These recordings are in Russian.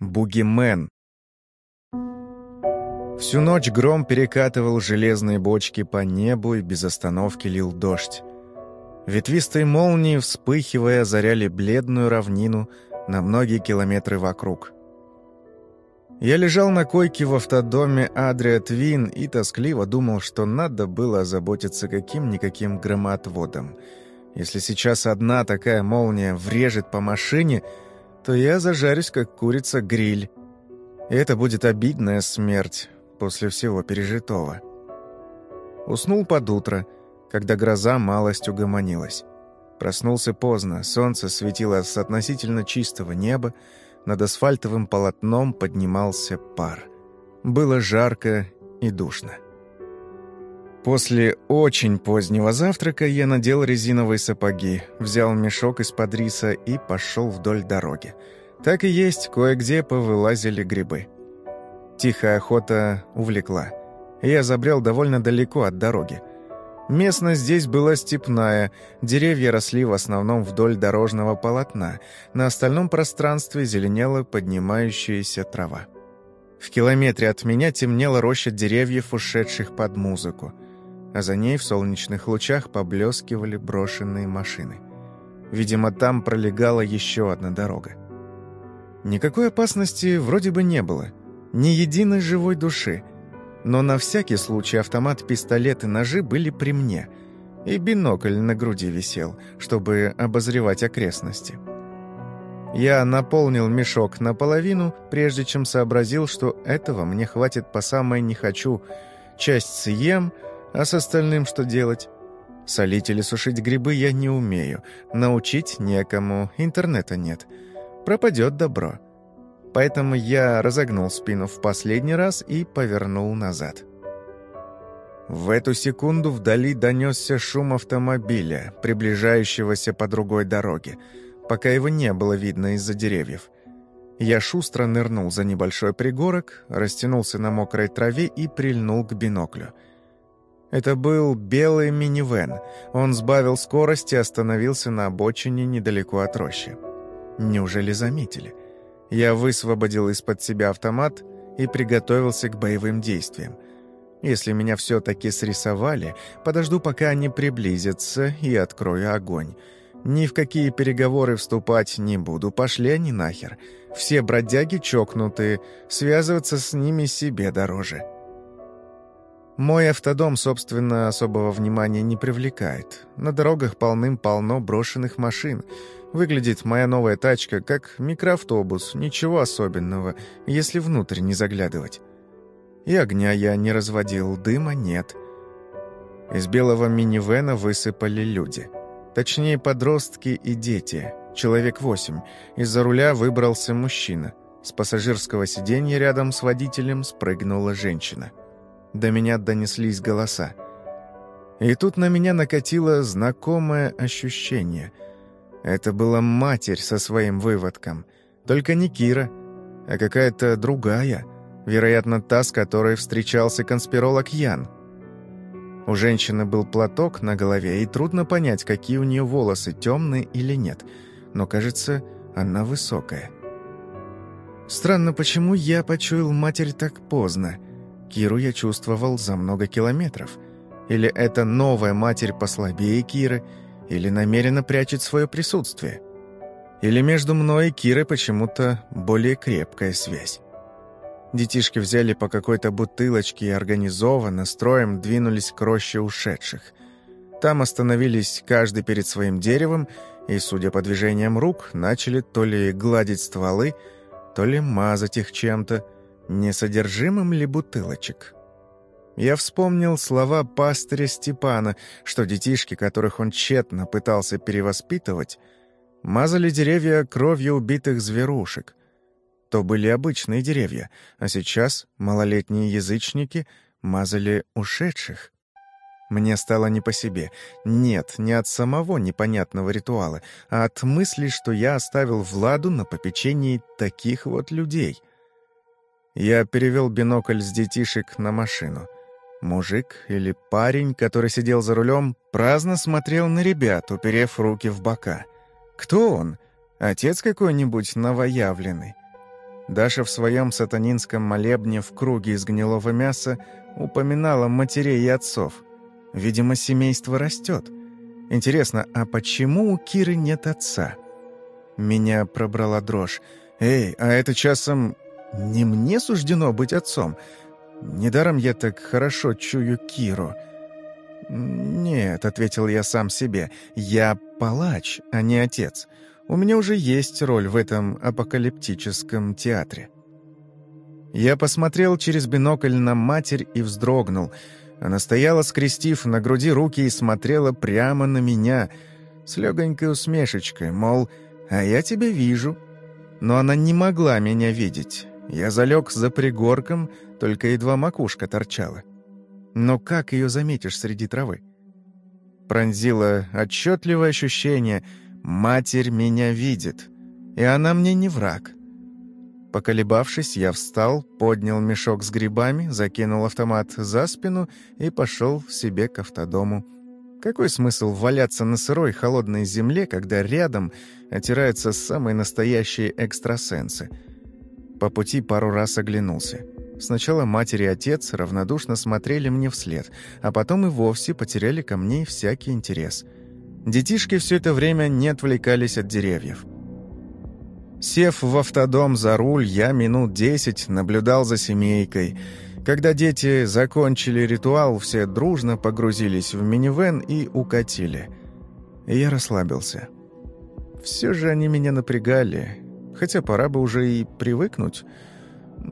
Бугимен. Всю ночь гром перекатывал железные бочки по небу и без остановки лил дождь. Ветвистые молнии, вспыхивая, озаряли бледную равнину на многие километры вокруг. Я лежал на койке в автодоме Адриа Твин и тоскливо думал, что надо было озаботиться каким-никаким громоотводом. Если сейчас одна такая молния врежет по машине — то я зажарюсь, как курица-гриль. И это будет обидная смерть после всего пережитого. Уснул под утро, когда гроза малость угомонилась. Проснулся поздно, солнце светило с относительно чистого неба, над асфальтовым полотном поднимался пар. Было жарко и душно. После очень позднего завтрака я надел резиновые сапоги, взял мешок из-под риса и пошел вдоль дороги. Так и есть, кое-где повылазили грибы. Тихая охота увлекла. Я забрел довольно далеко от дороги. Местность здесь была степная, деревья росли в основном вдоль дорожного полотна, на остальном пространстве зеленела поднимающаяся трава. В километре от меня темнела роща деревьев, ушедших под музыку а за ней в солнечных лучах поблескивали брошенные машины. Видимо, там пролегала еще одна дорога. Никакой опасности вроде бы не было, ни единой живой души, но на всякий случай автомат, пистолет и ножи были при мне, и бинокль на груди висел, чтобы обозревать окрестности. Я наполнил мешок наполовину, прежде чем сообразил, что этого мне хватит по самое «не хочу», часть съем — а с остальным что делать? Солить или сушить грибы я не умею. Научить некому, интернета нет. Пропадет добро. Поэтому я разогнул спину в последний раз и повернул назад. В эту секунду вдали донесся шум автомобиля, приближающегося по другой дороге, пока его не было видно из-за деревьев. Я шустро нырнул за небольшой пригорок, растянулся на мокрой траве и прильнул к биноклю — это был белый минивэн. Он сбавил скорость и остановился на обочине недалеко от рощи. Неужели заметили? Я высвободил из-под себя автомат и приготовился к боевым действиям. Если меня все-таки срисовали, подожду, пока они приблизятся, и открою огонь. Ни в какие переговоры вступать не буду, пошли они нахер. Все бродяги чокнутые, связываться с ними себе дороже. Мой автодом, собственно, особого внимания не привлекает. На дорогах полным-полно брошенных машин. Выглядит моя новая тачка как микроавтобус, ничего особенного, если внутрь не заглядывать. И огня я не разводил, дыма нет. Из белого минивэна высыпали люди. Точнее, подростки и дети. Человек восемь. Из-за руля выбрался мужчина. С пассажирского сиденья рядом с водителем спрыгнула женщина. До меня донеслись голоса. И тут на меня накатило знакомое ощущение. Это была матерь со своим выводком. Только не Кира, а какая-то другая. Вероятно, та, с которой встречался конспиролог Ян. У женщины был платок на голове, и трудно понять, какие у нее волосы, темные или нет. Но, кажется, она высокая. Странно, почему я почуял матерь так поздно. Киру я чувствовал за много километров. Или это новая матерь послабее Киры, или намеренно прячет свое присутствие. Или между мной и Кирой почему-то более крепкая связь. Детишки взяли по какой-то бутылочке и организованно, строем двинулись к роще ушедших. Там остановились каждый перед своим деревом и, судя по движениям рук, начали то ли гладить стволы, то ли мазать их чем-то, несодержимым ли бутылочек. Я вспомнил слова пастыря Степана, что детишки, которых он тщетно пытался перевоспитывать, мазали деревья кровью убитых зверушек. То были обычные деревья, а сейчас малолетние язычники мазали ушедших. Мне стало не по себе. Нет, не от самого непонятного ритуала, а от мысли, что я оставил Владу на попечении таких вот людей — я перевел бинокль с детишек на машину. Мужик или парень, который сидел за рулем, праздно смотрел на ребят, уперев руки в бока. Кто он? Отец какой-нибудь новоявленный? Даша в своем сатанинском молебне в круге из гнилого мяса упоминала матерей и отцов. Видимо, семейство растет. Интересно, а почему у Киры нет отца? Меня пробрала дрожь. «Эй, а это часом не мне суждено быть отцом? Недаром я так хорошо чую Киру». «Нет», — ответил я сам себе, — «я палач, а не отец. У меня уже есть роль в этом апокалиптическом театре». Я посмотрел через бинокль на матерь и вздрогнул. Она стояла, скрестив на груди руки и смотрела прямо на меня с легонькой усмешечкой, мол, «А я тебя вижу». Но она не могла меня видеть. Я залег за пригорком, только едва макушка торчала. Но как ее заметишь среди травы? Пронзило отчетливое ощущение «Матерь меня видит, и она мне не враг». Поколебавшись, я встал, поднял мешок с грибами, закинул автомат за спину и пошел себе к автодому. Какой смысл валяться на сырой холодной земле, когда рядом отираются самые настоящие экстрасенсы? По пути пару раз оглянулся. Сначала матери и отец равнодушно смотрели мне вслед, а потом и вовсе потеряли ко мне всякий интерес. Детишки все это время не отвлекались от деревьев. Сев в автодом за руль, я минут десять наблюдал за семейкой. Когда дети закончили ритуал, все дружно погрузились в минивэн и укатили. Я расслабился. Все же они меня напрягали, хотя пора бы уже и привыкнуть.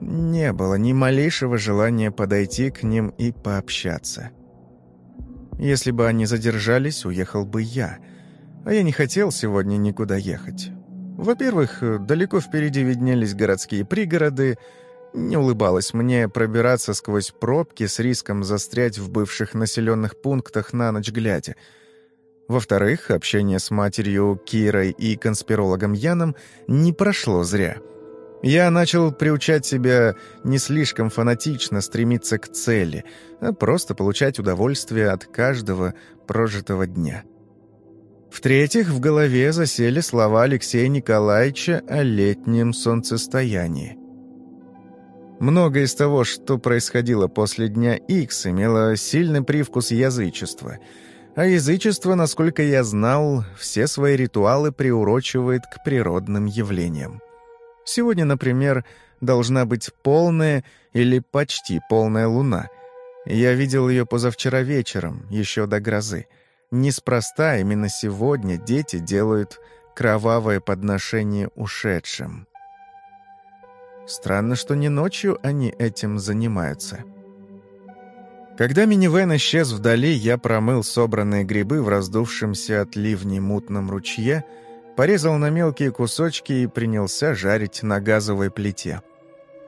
Не было ни малейшего желания подойти к ним и пообщаться. Если бы они задержались, уехал бы я. А я не хотел сегодня никуда ехать. Во-первых, далеко впереди виднелись городские пригороды. Не улыбалось мне пробираться сквозь пробки с риском застрять в бывших населенных пунктах на ночь глядя. Во-вторых, общение с матерью Кирой и конспирологом Яном не прошло зря — я начал приучать себя не слишком фанатично стремиться к цели, а просто получать удовольствие от каждого прожитого дня. В-третьих, в голове засели слова Алексея Николаевича о летнем солнцестоянии. Многое из того, что происходило после дня Х, имело сильный привкус язычества. А язычество, насколько я знал, все свои ритуалы приурочивает к природным явлениям. Сегодня, например, должна быть полная или почти полная луна. Я видел ее позавчера вечером, еще до грозы. Неспроста именно сегодня дети делают кровавое подношение ушедшим. Странно, что не ночью они этим занимаются. Когда минивэн исчез вдали, я промыл собранные грибы в раздувшемся от ливней мутном ручье — порезал на мелкие кусочки и принялся жарить на газовой плите.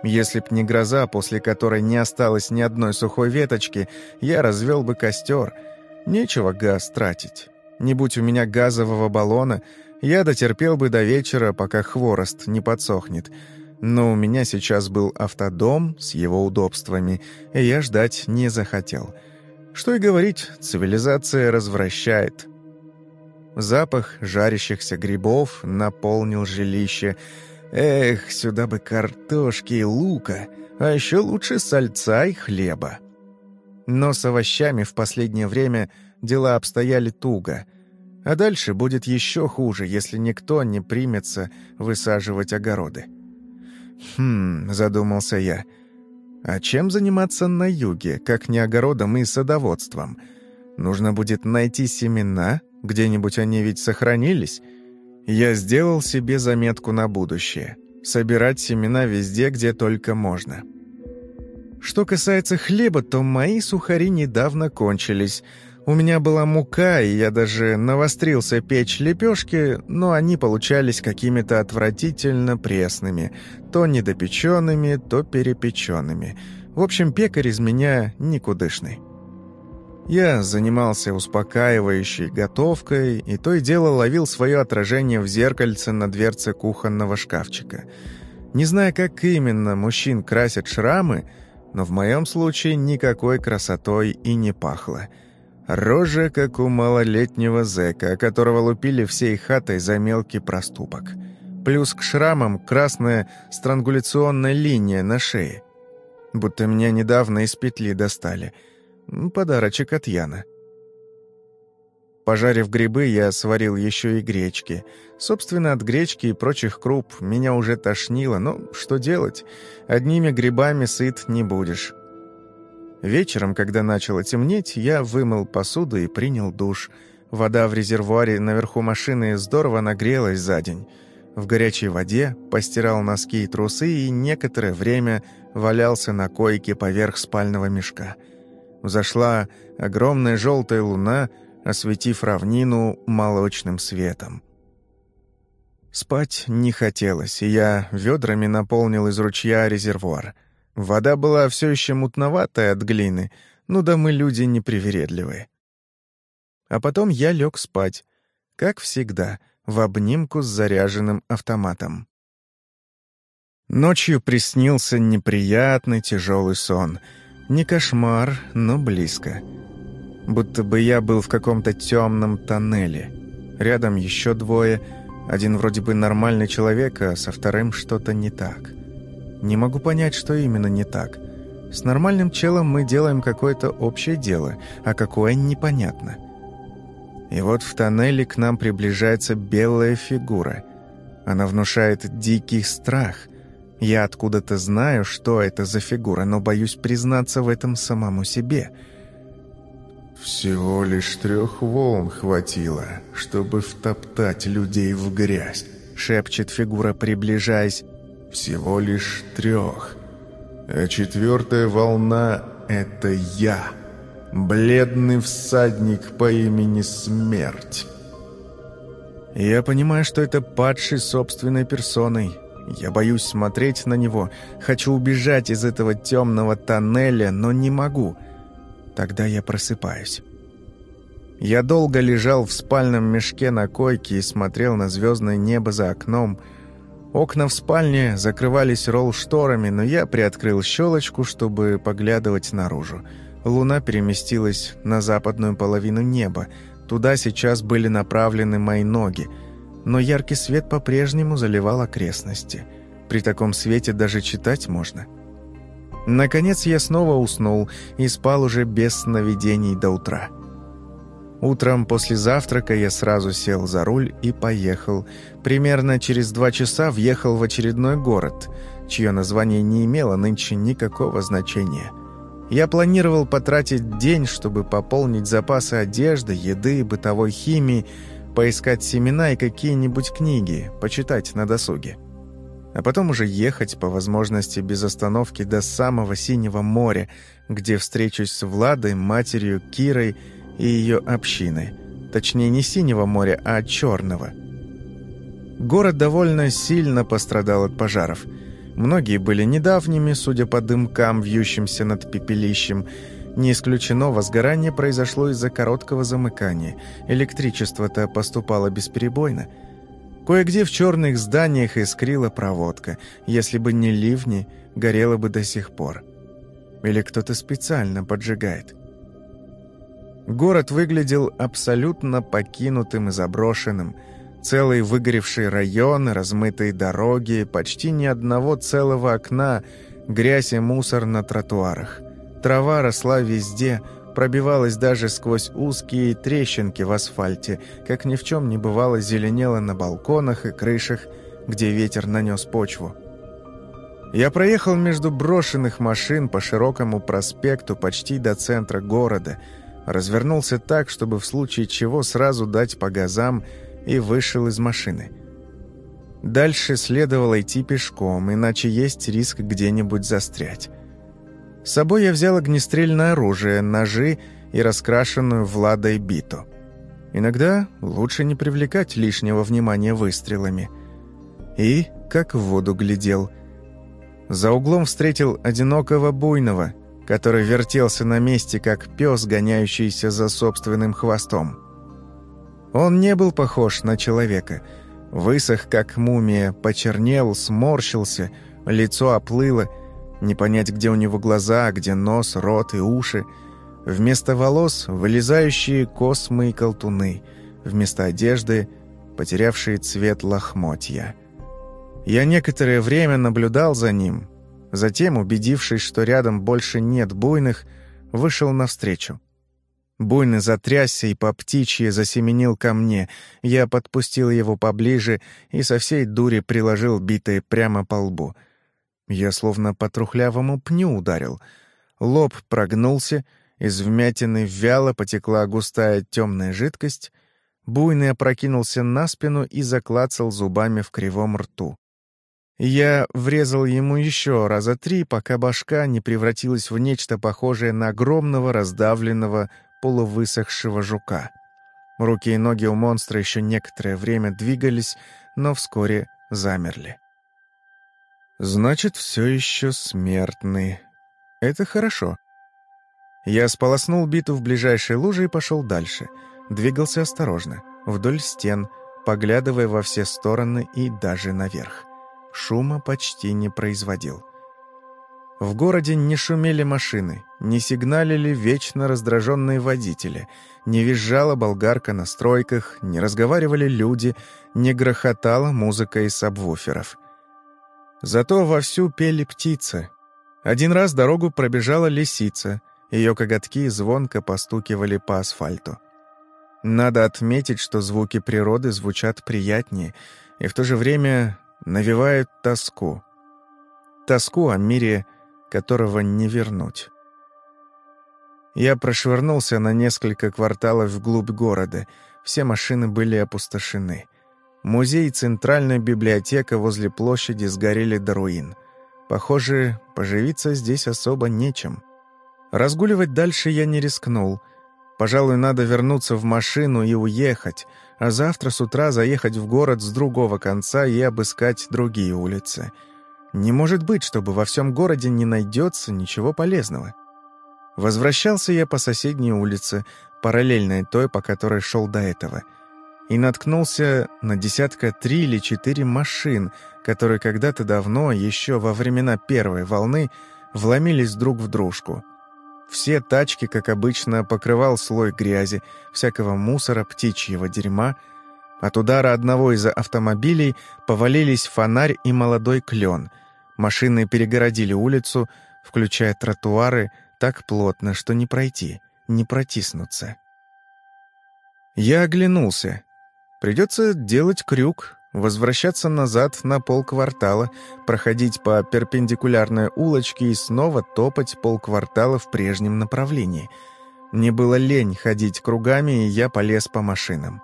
Если б не гроза, после которой не осталось ни одной сухой веточки, я развел бы костер. Нечего газ тратить. Не будь у меня газового баллона, я дотерпел бы до вечера, пока хворост не подсохнет. Но у меня сейчас был автодом с его удобствами, и я ждать не захотел. Что и говорить, цивилизация развращает. Запах жарящихся грибов наполнил жилище. Эх, сюда бы картошки и лука, а еще лучше сальца и хлеба. Но с овощами в последнее время дела обстояли туго. А дальше будет еще хуже, если никто не примется высаживать огороды. «Хм», — задумался я, — «а чем заниматься на юге, как не огородом и садоводством? Нужно будет найти семена, где-нибудь они ведь сохранились. Я сделал себе заметку на будущее. Собирать семена везде, где только можно. Что касается хлеба, то мои сухари недавно кончились. У меня была мука, и я даже навострился печь лепешки, но они получались какими-то отвратительно пресными, то недопеченными, то перепеченными. В общем, пекарь из меня никудышный. Я занимался успокаивающей готовкой и то и дело ловил свое отражение в зеркальце на дверце кухонного шкафчика. Не зная, как именно мужчин красят шрамы, но в моем случае никакой красотой и не пахло. Рожа, как у малолетнего зэка, которого лупили всей хатой за мелкий проступок. Плюс к шрамам красная странгуляционная линия на шее. Будто меня недавно из петли достали. Подарочек от Яна. Пожарив грибы, я сварил еще и гречки. Собственно, от гречки и прочих круп меня уже тошнило, но что делать? Одними грибами сыт не будешь. Вечером, когда начало темнеть, я вымыл посуду и принял душ. Вода в резервуаре наверху машины здорово нагрелась за день. В горячей воде постирал носки и трусы и некоторое время валялся на койке поверх спального мешка. Взошла огромная желтая луна — осветив равнину молочным светом. Спать не хотелось, и я ведрами наполнил из ручья резервуар. Вода была все еще мутноватая от глины, ну да мы люди непривередливые. А потом я лег спать, как всегда, в обнимку с заряженным автоматом. Ночью приснился неприятный тяжелый сон. Не кошмар, но близко — будто бы я был в каком-то темном тоннеле. Рядом еще двое, один вроде бы нормальный человек, а со вторым что-то не так. Не могу понять, что именно не так. С нормальным челом мы делаем какое-то общее дело, а какое непонятно. И вот в тоннеле к нам приближается белая фигура. Она внушает дикий страх. Я откуда-то знаю, что это за фигура, но боюсь признаться в этом самому себе — всего лишь трех волн хватило, чтобы втоптать людей в грязь, шепчет фигура, приближаясь. Всего лишь трех. А четвертая волна — это я, бледный всадник по имени Смерть. Я понимаю, что это падший собственной персоной. Я боюсь смотреть на него, хочу убежать из этого темного тоннеля, но не могу — Тогда я просыпаюсь. Я долго лежал в спальном мешке на койке и смотрел на звездное небо за окном. Окна в спальне закрывались ролл-шторами, но я приоткрыл щелочку, чтобы поглядывать наружу. Луна переместилась на западную половину неба. Туда сейчас были направлены мои ноги. Но яркий свет по-прежнему заливал окрестности. При таком свете даже читать можно — Наконец я снова уснул и спал уже без сновидений до утра. Утром после завтрака я сразу сел за руль и поехал. Примерно через два часа въехал в очередной город, чье название не имело нынче никакого значения. Я планировал потратить день, чтобы пополнить запасы одежды, еды, бытовой химии, поискать семена и какие-нибудь книги, почитать на досуге а потом уже ехать, по возможности без остановки, до самого Синего моря, где встречусь с Владой, матерью, Кирой и ее общиной. Точнее, не Синего моря, а Черного. Город довольно сильно пострадал от пожаров. Многие были недавними, судя по дымкам, вьющимся над пепелищем. Не исключено, возгорание произошло из-за короткого замыкания. Электричество-то поступало бесперебойно – Кое-где в черных зданиях искрила проводка. Если бы не ливни, горела бы до сих пор. Или кто-то специально поджигает. Город выглядел абсолютно покинутым и заброшенным. Целые выгоревшие районы, размытые дороги, почти ни одного целого окна, грязь и мусор на тротуарах. Трава росла везде – пробивалась даже сквозь узкие трещинки в асфальте, как ни в чем не бывало зеленело на балконах и крышах, где ветер нанес почву. Я проехал между брошенных машин по широкому проспекту почти до центра города, развернулся так, чтобы в случае чего сразу дать по газам и вышел из машины. Дальше следовало идти пешком, иначе есть риск где-нибудь застрять. С собой я взял огнестрельное оружие, ножи и раскрашенную Владой биту. Иногда лучше не привлекать лишнего внимания выстрелами. И, как в воду глядел, за углом встретил одинокого буйного, который вертелся на месте, как пес, гоняющийся за собственным хвостом. Он не был похож на человека. Высох, как мумия, почернел, сморщился, лицо оплыло — не понять, где у него глаза, где нос, рот и уши. Вместо волос — вылезающие космы и колтуны. Вместо одежды — потерявшие цвет лохмотья. Я некоторое время наблюдал за ним, затем, убедившись, что рядом больше нет буйных, вышел навстречу. Буйный затрясся и по птичьи засеменил ко мне. Я подпустил его поближе и со всей дури приложил битое прямо по лбу. Я словно по трухлявому пню ударил. Лоб прогнулся, из вмятины вяло потекла густая темная жидкость. Буйный опрокинулся на спину и заклацал зубами в кривом рту. Я врезал ему еще раза три, пока башка не превратилась в нечто похожее на огромного раздавленного полувысохшего жука. Руки и ноги у монстра еще некоторое время двигались, но вскоре замерли. «Значит, все еще смертный. Это хорошо». Я сполоснул биту в ближайшей луже и пошел дальше. Двигался осторожно, вдоль стен, поглядывая во все стороны и даже наверх. Шума почти не производил. В городе не шумели машины, не сигналили вечно раздраженные водители, не визжала болгарка на стройках, не разговаривали люди, не грохотала музыка из сабвуферов. Зато вовсю пели птицы. Один раз дорогу пробежала лисица, ее коготки звонко постукивали по асфальту. Надо отметить, что звуки природы звучат приятнее и в то же время навевают тоску. Тоску о мире — которого не вернуть. Я прошвырнулся на несколько кварталов вглубь города. Все машины были опустошены. Музей и центральная библиотека возле площади сгорели до руин. Похоже, поживиться здесь особо нечем. Разгуливать дальше я не рискнул. Пожалуй, надо вернуться в машину и уехать, а завтра с утра заехать в город с другого конца и обыскать другие улицы — не может быть, чтобы во всем городе не найдется ничего полезного. Возвращался я по соседней улице, параллельной той, по которой шел до этого, и наткнулся на десятка три или четыре машин, которые когда-то давно, еще во времена первой волны, вломились друг в дружку. Все тачки, как обычно, покрывал слой грязи, всякого мусора, птичьего дерьма. От удара одного из автомобилей повалились фонарь и молодой клен — Машины перегородили улицу, включая тротуары, так плотно, что не пройти, не протиснуться. Я оглянулся. Придется делать крюк, возвращаться назад на полквартала, проходить по перпендикулярной улочке и снова топать полквартала в прежнем направлении. Мне было лень ходить кругами, и я полез по машинам.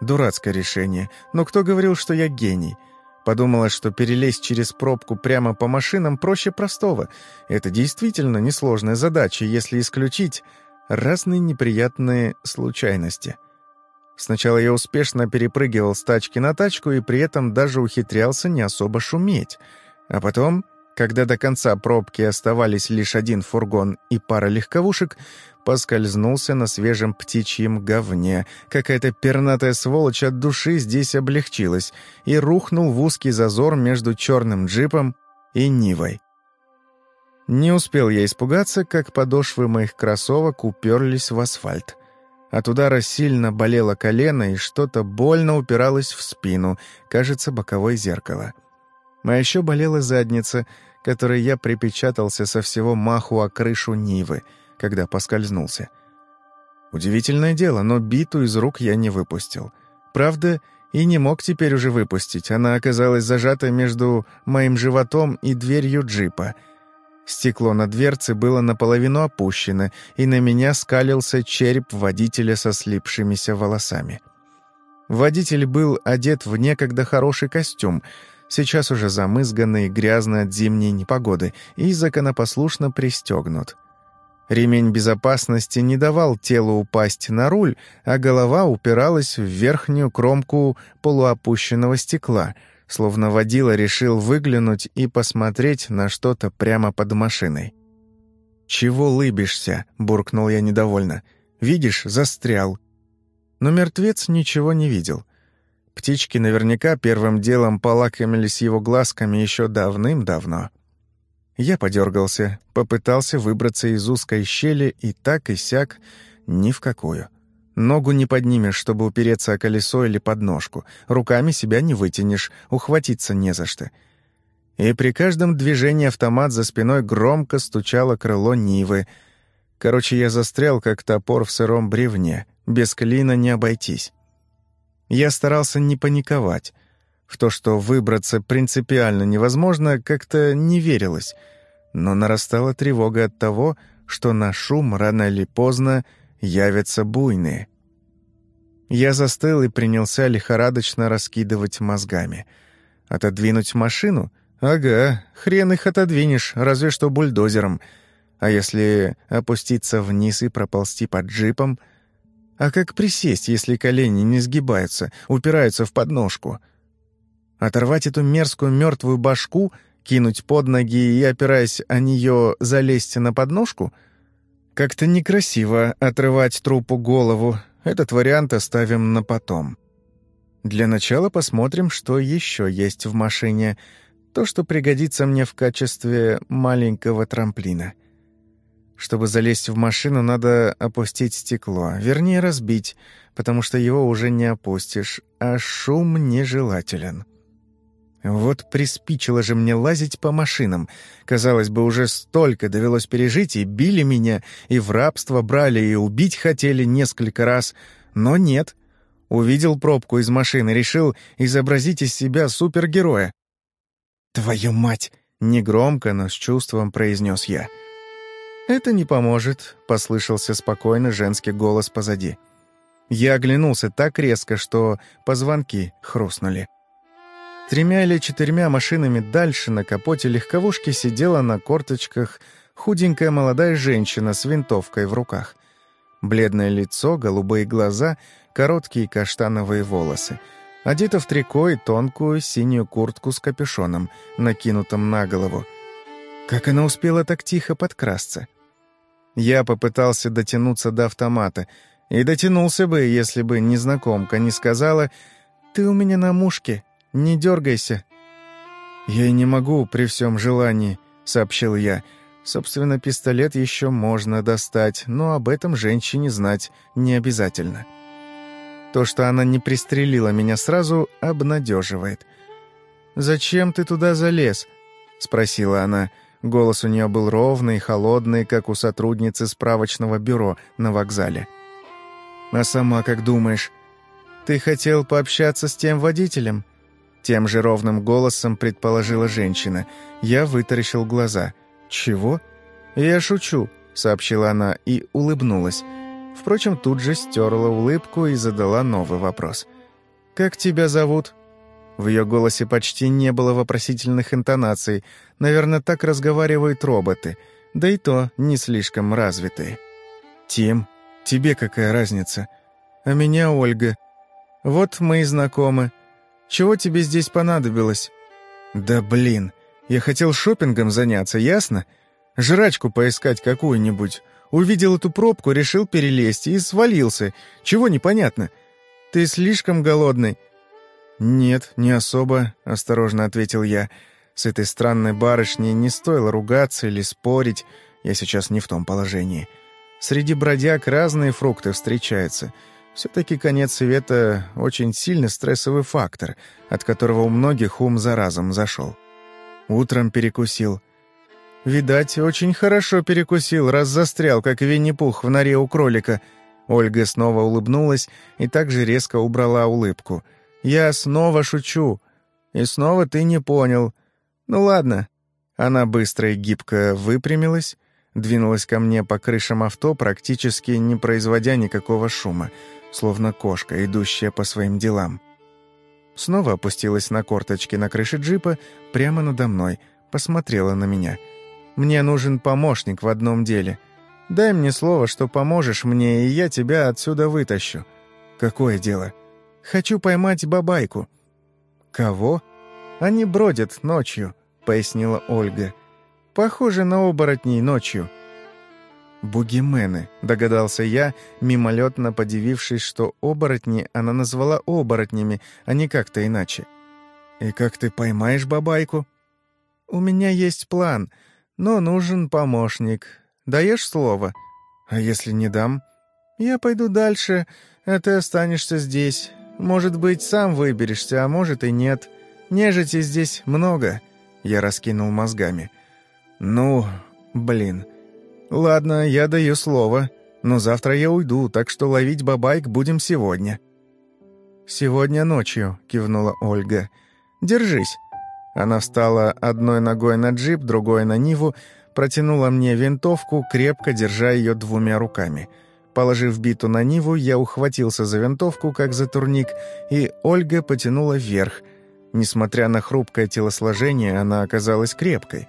Дурацкое решение, но кто говорил, что я гений — Подумала, что перелезть через пробку прямо по машинам проще простого. Это действительно несложная задача, если исключить разные неприятные случайности. Сначала я успешно перепрыгивал с тачки на тачку и при этом даже ухитрялся не особо шуметь. А потом когда до конца пробки оставались лишь один фургон и пара легковушек, поскользнулся на свежем птичьем говне. Какая-то пернатая сволочь от души здесь облегчилась и рухнул в узкий зазор между черным джипом и Нивой. Не успел я испугаться, как подошвы моих кроссовок уперлись в асфальт. От удара сильно болело колено, и что-то больно упиралось в спину, кажется, боковое зеркало. А еще болела задница, которой я припечатался со всего маху о крышу Нивы, когда поскользнулся. Удивительное дело, но биту из рук я не выпустил. Правда, и не мог теперь уже выпустить. Она оказалась зажата между моим животом и дверью джипа. Стекло на дверце было наполовину опущено, и на меня скалился череп водителя со слипшимися волосами. Водитель был одет в некогда хороший костюм — сейчас уже замызганный, грязный от зимней непогоды, и законопослушно пристегнут. Ремень безопасности не давал телу упасть на руль, а голова упиралась в верхнюю кромку полуопущенного стекла, словно водила решил выглянуть и посмотреть на что-то прямо под машиной. «Чего лыбишься?» — буркнул я недовольно. «Видишь, застрял». Но мертвец ничего не видел — Птички наверняка первым делом полакомились его глазками еще давным-давно. Я подергался, попытался выбраться из узкой щели и так и сяк ни в какую. Ногу не поднимешь, чтобы упереться о колесо или подножку. Руками себя не вытянешь, ухватиться не за что. И при каждом движении автомат за спиной громко стучало крыло Нивы. Короче, я застрял, как топор в сыром бревне. Без клина не обойтись. Я старался не паниковать. В то, что выбраться принципиально невозможно, как-то не верилось. Но нарастала тревога от того, что на шум рано или поздно явятся буйные. Я застыл и принялся лихорадочно раскидывать мозгами. Отодвинуть машину? Ага, хрен их отодвинешь, разве что бульдозером. А если опуститься вниз и проползти под джипом? А как присесть, если колени не сгибаются, упираются в подножку? Оторвать эту мерзкую мертвую башку, кинуть под ноги и, опираясь о нее, залезть на подножку — как-то некрасиво отрывать трупу голову. Этот вариант оставим на потом. Для начала посмотрим, что еще есть в машине. То, что пригодится мне в качестве маленького трамплина. Чтобы залезть в машину, надо опустить стекло. Вернее, разбить, потому что его уже не опустишь, а шум нежелателен. Вот приспичило же мне лазить по машинам. Казалось бы, уже столько довелось пережить, и били меня, и в рабство брали, и убить хотели несколько раз. Но нет. Увидел пробку из машины, решил изобразить из себя супергероя. «Твою мать!» — негромко, но с чувством произнес я. «Это не поможет», — послышался спокойно женский голос позади. Я оглянулся так резко, что позвонки хрустнули. Тремя или четырьмя машинами дальше на капоте легковушки сидела на корточках худенькая молодая женщина с винтовкой в руках. Бледное лицо, голубые глаза, короткие каштановые волосы. Одета в трико и тонкую синюю куртку с капюшоном, накинутым на голову. Как она успела так тихо подкрасться? Я попытался дотянуться до автомата. И дотянулся бы, если бы незнакомка не сказала «Ты у меня на мушке, не дергайся». «Я и не могу при всем желании», — сообщил я. «Собственно, пистолет еще можно достать, но об этом женщине знать не обязательно». То, что она не пристрелила меня сразу, обнадеживает. «Зачем ты туда залез?» — спросила она. Голос у нее был ровный, холодный, как у сотрудницы справочного бюро на вокзале. «А сама как думаешь? Ты хотел пообщаться с тем водителем?» Тем же ровным голосом предположила женщина. Я вытаращил глаза. «Чего?» «Я шучу», — сообщила она и улыбнулась. Впрочем, тут же стерла улыбку и задала новый вопрос. «Как тебя зовут?» В ее голосе почти не было вопросительных интонаций. Наверное, так разговаривают роботы. Да и то не слишком развитые. «Тим, тебе какая разница?» «А меня Ольга. Вот мы и знакомы. Чего тебе здесь понадобилось?» «Да блин, я хотел шопингом заняться, ясно? Жрачку поискать какую-нибудь. Увидел эту пробку, решил перелезть и свалился. Чего непонятно? Ты слишком голодный». «Нет, не особо», — осторожно ответил я. «С этой странной барышней не стоило ругаться или спорить. Я сейчас не в том положении. Среди бродяг разные фрукты встречаются». Все-таки конец света — очень сильный стрессовый фактор, от которого у многих ум за разом зашел. Утром перекусил. Видать, очень хорошо перекусил, раз застрял, как Винни-Пух в норе у кролика. Ольга снова улыбнулась и также резко убрала улыбку. «Я снова шучу. И снова ты не понял. Ну ладно». Она быстро и гибко выпрямилась, двинулась ко мне по крышам авто, практически не производя никакого шума словно кошка, идущая по своим делам. Снова опустилась на корточки на крыше джипа прямо надо мной, посмотрела на меня. «Мне нужен помощник в одном деле. Дай мне слово, что поможешь мне, и я тебя отсюда вытащу». «Какое дело?» «Хочу поймать бабайку». «Кого?» «Они бродят ночью», — пояснила Ольга. «Похоже на оборотней ночью». «Бугимены», — догадался я, мимолетно подивившись, что оборотни она назвала оборотнями, а не как-то иначе. «И как ты поймаешь бабайку?» «У меня есть план, но нужен помощник. Даешь слово?» «А если не дам?» «Я пойду дальше, а ты останешься здесь. Может быть, сам выберешься, а может и нет. Нежити здесь много», — я раскинул мозгами. «Ну, блин. Ладно, я даю слово, но завтра я уйду, так что ловить бабайк будем сегодня». «Сегодня ночью», — кивнула Ольга. «Держись». Она встала одной ногой на джип, другой на Ниву, протянула мне винтовку, крепко держа ее двумя руками. Положив биту на Ниву, я ухватился за винтовку, как за турник, и Ольга потянула вверх. Несмотря на хрупкое телосложение, она оказалась крепкой.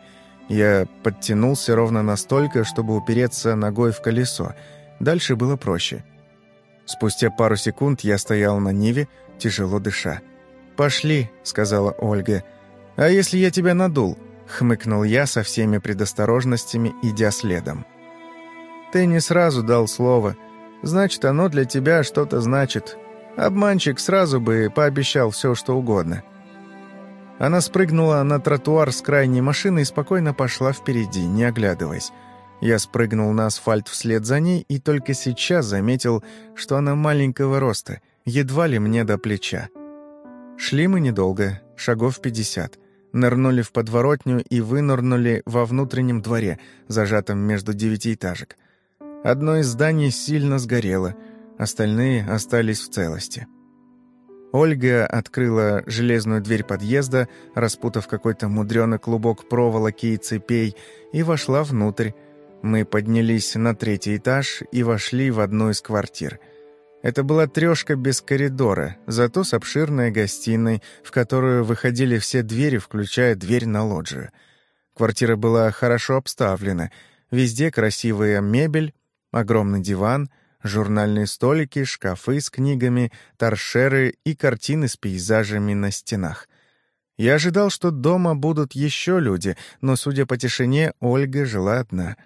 Я подтянулся ровно настолько, чтобы упереться ногой в колесо. Дальше было проще. Спустя пару секунд я стоял на Ниве, тяжело дыша. «Пошли», — сказала Ольга. «А если я тебя надул?» — хмыкнул я со всеми предосторожностями, идя следом. «Ты не сразу дал слово. Значит, оно для тебя что-то значит. Обманщик сразу бы пообещал все, что угодно». Она спрыгнула на тротуар с крайней машины и спокойно пошла впереди, не оглядываясь. Я спрыгнул на асфальт вслед за ней и только сейчас заметил, что она маленького роста, едва ли мне до плеча. Шли мы недолго, шагов пятьдесят нырнули в подворотню и вынырнули во внутреннем дворе, зажатом между девятиэтажек. Одно из зданий сильно сгорело, остальные остались в целости. Ольга открыла железную дверь подъезда, распутав какой-то мудрёный клубок проволоки и цепей, и вошла внутрь. Мы поднялись на третий этаж и вошли в одну из квартир — это была трешка без коридора, зато с обширной гостиной, в которую выходили все двери, включая дверь на лоджию. Квартира была хорошо обставлена. Везде красивая мебель, огромный диван, журнальные столики, шкафы с книгами, торшеры и картины с пейзажами на стенах. Я ожидал, что дома будут еще люди, но, судя по тишине, Ольга жила одна.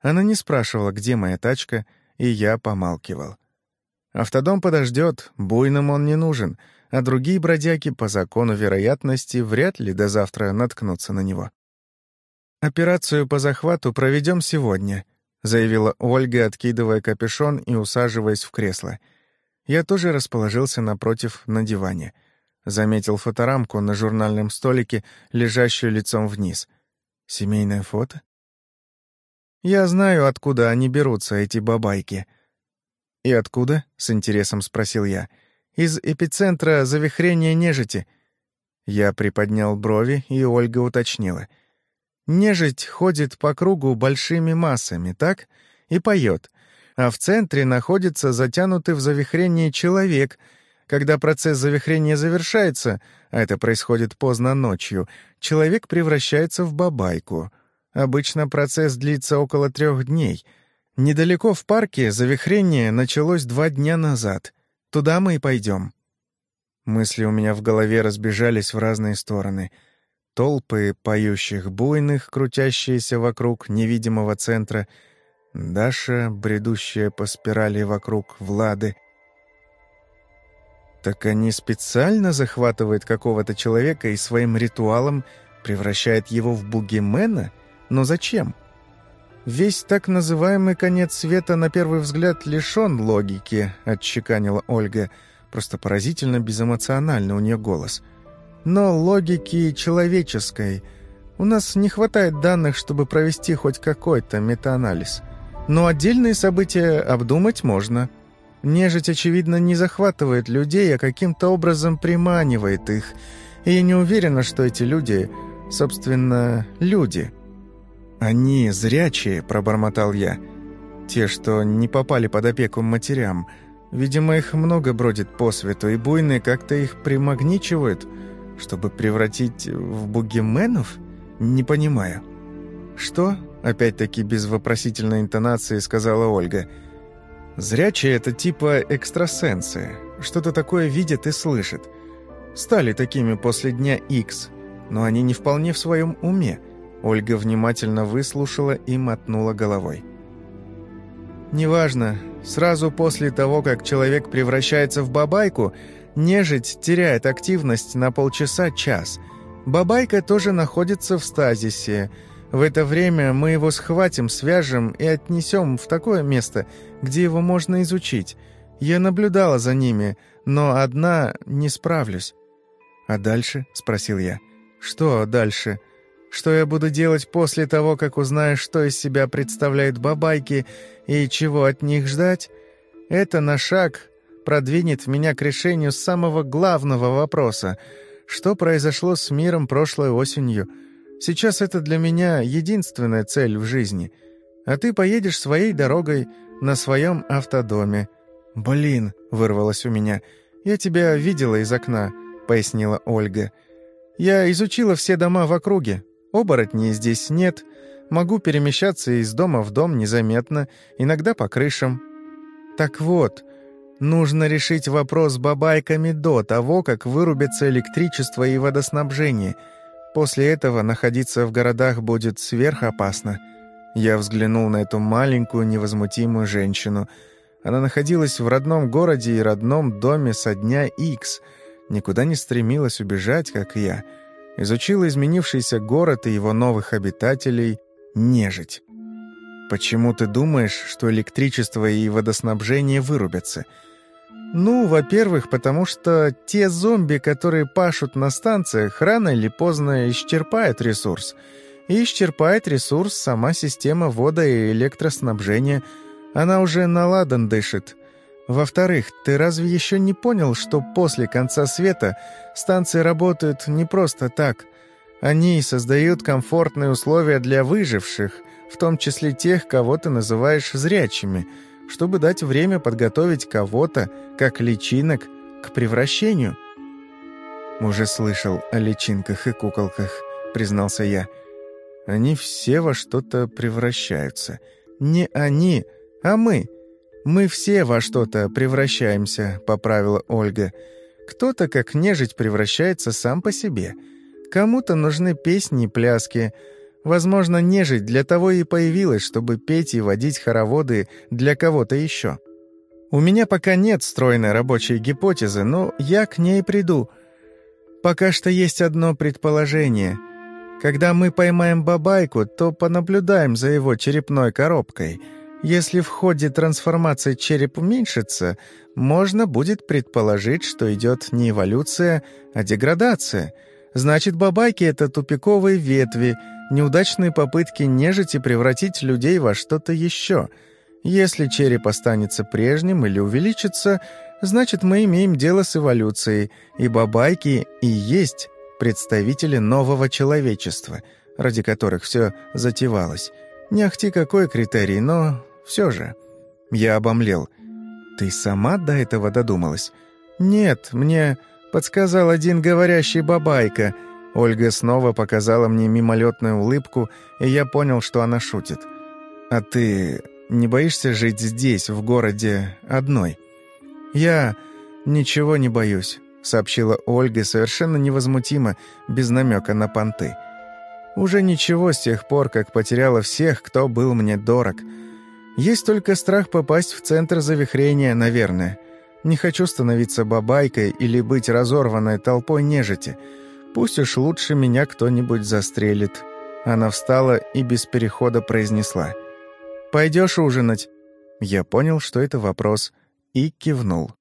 Она не спрашивала, где моя тачка, и я помалкивал. Автодом подождет, буйным он не нужен, а другие бродяги по закону вероятности вряд ли до завтра наткнутся на него. «Операцию по захвату проведем сегодня», — заявила Ольга, откидывая капюшон и усаживаясь в кресло. Я тоже расположился напротив на диване. Заметил фоторамку на журнальном столике, лежащую лицом вниз. Семейное фото? Я знаю, откуда они берутся, эти бабайки — «И откуда?» — с интересом спросил я. «Из эпицентра завихрения нежити». Я приподнял брови, и Ольга уточнила. «Нежить ходит по кругу большими массами, так? И поет. А в центре находится затянутый в завихрение человек. Когда процесс завихрения завершается, а это происходит поздно ночью, человек превращается в бабайку. Обычно процесс длится около трех дней — Недалеко в парке завихрение началось два дня назад. Туда мы и пойдем. Мысли у меня в голове разбежались в разные стороны. Толпы поющих буйных, крутящиеся вокруг невидимого центра, Даша, бредущая по спирали вокруг Влады. Так они специально захватывают какого-то человека и своим ритуалом превращают его в бугимена? Но зачем? — «Весь так называемый конец света на первый взгляд лишён логики», — отчеканила Ольга. Просто поразительно безэмоционально у нее голос. «Но логики человеческой. У нас не хватает данных, чтобы провести хоть какой-то метаанализ. Но отдельные события обдумать можно. Нежить, очевидно, не захватывает людей, а каким-то образом приманивает их. И я не уверена, что эти люди, собственно, люди». «Они зрячие», — пробормотал я. «Те, что не попали под опеку матерям. Видимо, их много бродит по свету, и буйные как-то их примагничивают, чтобы превратить в бугименов? Не понимаю». «Что?» — опять-таки без вопросительной интонации сказала Ольга. «Зрячие — это типа экстрасенсы. Что-то такое видят и слышат. Стали такими после дня Икс, но они не вполне в своем уме». Ольга внимательно выслушала и мотнула головой. «Неважно. Сразу после того, как человек превращается в бабайку, нежить теряет активность на полчаса-час. Бабайка тоже находится в стазисе. В это время мы его схватим, свяжем и отнесем в такое место, где его можно изучить. Я наблюдала за ними, но одна не справлюсь». «А дальше?» — спросил я. «Что дальше? Что я буду делать после того, как узнаю, что из себя представляют бабайки и чего от них ждать? Это на шаг продвинет меня к решению самого главного вопроса. Что произошло с миром прошлой осенью? Сейчас это для меня единственная цель в жизни. А ты поедешь своей дорогой на своем автодоме». «Блин!» — вырвалось у меня. «Я тебя видела из окна», — пояснила Ольга. «Я изучила все дома в округе. Оборотней здесь нет. Могу перемещаться из дома в дом незаметно, иногда по крышам. Так вот, нужно решить вопрос с бабайками до того, как вырубится электричество и водоснабжение. После этого находиться в городах будет сверхопасно». Я взглянул на эту маленькую невозмутимую женщину — она находилась в родном городе и родном доме со дня Икс, никуда не стремилась убежать, как я. Изучила изменившийся город и его новых обитателей — нежить. «Почему ты думаешь, что электричество и водоснабжение вырубятся?» «Ну, во-первых, потому что те зомби, которые пашут на станциях, рано или поздно исчерпают ресурс. И исчерпает ресурс сама система вода и электроснабжения — она уже на ладан дышит. Во-вторых, ты разве еще не понял, что после конца света станции работают не просто так? Они создают комфортные условия для выживших, в том числе тех, кого ты называешь зрячими, чтобы дать время подготовить кого-то, как личинок, к превращению. «Уже слышал о личинках и куколках», — признался я. «Они все во что-то превращаются. Не они, — «А мы? Мы все во что-то превращаемся», — поправила Ольга. «Кто-то, как нежить, превращается сам по себе. Кому-то нужны песни и пляски. Возможно, нежить для того и появилась, чтобы петь и водить хороводы для кого-то еще. У меня пока нет стройной рабочей гипотезы, но я к ней приду. Пока что есть одно предположение. Когда мы поймаем бабайку, то понаблюдаем за его черепной коробкой — если в ходе трансформации череп уменьшится, можно будет предположить, что идет не эволюция, а деградация. Значит, бабайки — это тупиковые ветви, неудачные попытки нежити превратить людей во что-то еще. Если череп останется прежним или увеличится, значит, мы имеем дело с эволюцией, и бабайки и есть представители нового человечества, ради которых все затевалось. Не ахти какой критерий, но все же. Я обомлел. «Ты сама до этого додумалась?» «Нет, мне подсказал один говорящий бабайка». Ольга снова показала мне мимолетную улыбку, и я понял, что она шутит. «А ты не боишься жить здесь, в городе, одной?» «Я ничего не боюсь», — сообщила Ольга совершенно невозмутимо, без намека на понты. «Уже ничего с тех пор, как потеряла всех, кто был мне дорог». Есть только страх попасть в центр завихрения, наверное. Не хочу становиться бабайкой или быть разорванной толпой нежити. Пусть уж лучше меня кто-нибудь застрелит». Она встала и без перехода произнесла. «Пойдешь ужинать?» Я понял, что это вопрос, и кивнул.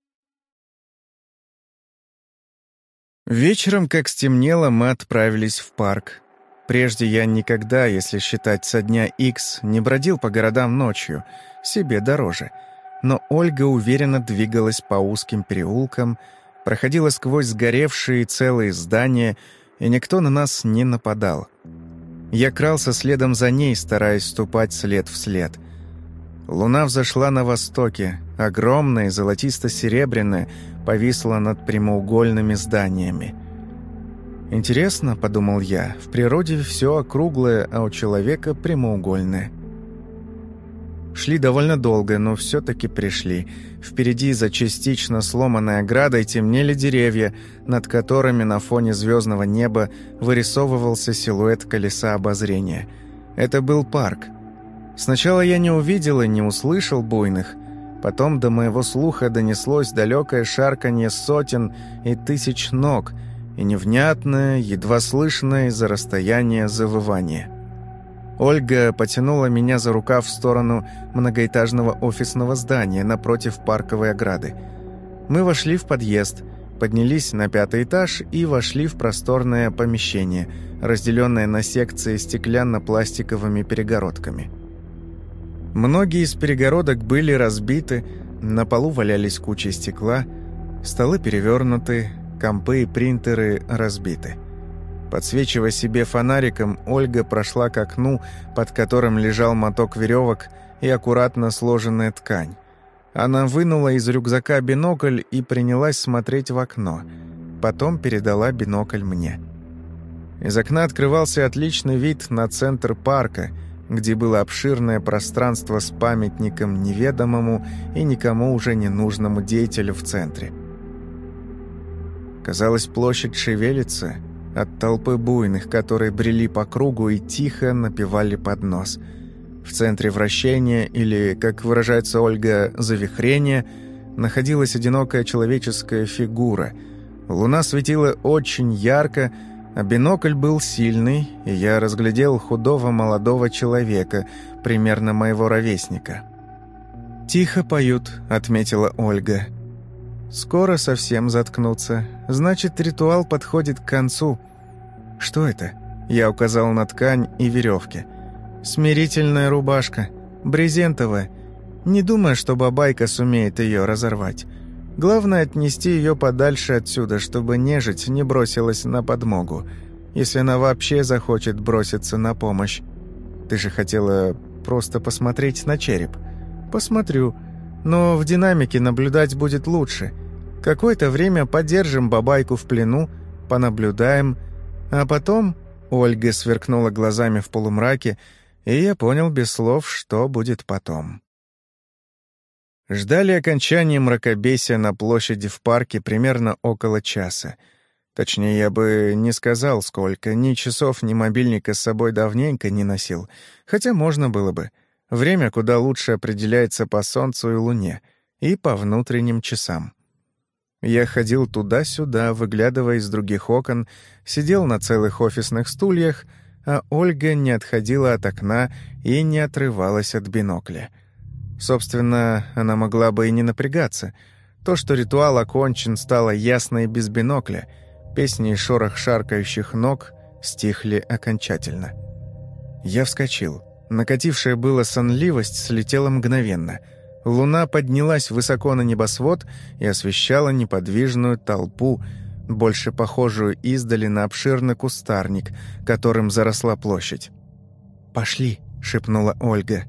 Вечером, как стемнело, мы отправились в парк. Прежде я никогда, если считать со дня X, не бродил по городам ночью, себе дороже. Но Ольга уверенно двигалась по узким переулкам, проходила сквозь сгоревшие целые здания, и никто на нас не нападал. Я крался следом за ней, стараясь ступать след в след. Луна взошла на востоке, огромная, золотисто-серебряная, повисла над прямоугольными зданиями. «Интересно», — подумал я, — «в природе все округлое, а у человека прямоугольное». Шли довольно долго, но все-таки пришли. Впереди за частично сломанной оградой темнели деревья, над которыми на фоне звездного неба вырисовывался силуэт колеса обозрения. Это был парк. Сначала я не увидел и не услышал буйных, потом до моего слуха донеслось далекое шарканье сотен и тысяч ног — и невнятное, едва слышное из-за расстояния завывание. Ольга потянула меня за рукав в сторону многоэтажного офисного здания напротив парковой ограды. Мы вошли в подъезд, поднялись на пятый этаж и вошли в просторное помещение, разделенное на секции стеклянно-пластиковыми перегородками. Многие из перегородок были разбиты, на полу валялись кучи стекла, столы перевернуты, компы и принтеры разбиты. Подсвечивая себе фонариком, Ольга прошла к окну, под которым лежал моток веревок и аккуратно сложенная ткань. Она вынула из рюкзака бинокль и принялась смотреть в окно. Потом передала бинокль мне. Из окна открывался отличный вид на центр парка, где было обширное пространство с памятником неведомому и никому уже не нужному деятелю в центре. Казалось, площадь шевелится — от толпы буйных, которые брели по кругу и тихо напевали под нос. В центре вращения, или, как выражается Ольга, завихрения, находилась одинокая человеческая фигура. Луна светила очень ярко, а бинокль был сильный, и я разглядел худого молодого человека, примерно моего ровесника. «Тихо поют», — отметила Ольга. Скоро совсем заткнуться. Значит, ритуал подходит к концу. Что это? Я указал на ткань и веревки. Смирительная рубашка. Брезентовая. Не думаю, что бабайка сумеет ее разорвать. Главное отнести ее подальше отсюда, чтобы нежить не бросилась на подмогу. Если она вообще захочет броситься на помощь. Ты же хотела просто посмотреть на череп. Посмотрю. Но в динамике наблюдать будет лучше. Какое-то время подержим бабайку в плену, понаблюдаем, а потом Ольга сверкнула глазами в полумраке, и я понял без слов, что будет потом. Ждали окончания мракобесия на площади в парке примерно около часа. Точнее, я бы не сказал, сколько. Ни часов, ни мобильника с собой давненько не носил. Хотя можно было бы. Время куда лучше определяется по Солнцу и Луне. И по внутренним часам. Я ходил туда-сюда, выглядывая из других окон, сидел на целых офисных стульях, а Ольга не отходила от окна и не отрывалась от бинокля. Собственно, она могла бы и не напрягаться. То, что ритуал окончен, стало ясно и без бинокля. Песни и шорох шаркающих ног стихли окончательно. Я вскочил. Накатившая была сонливость слетела мгновенно — Луна поднялась высоко на небосвод и освещала неподвижную толпу, больше похожую издали на обширный кустарник, которым заросла площадь. «Пошли», — шепнула Ольга.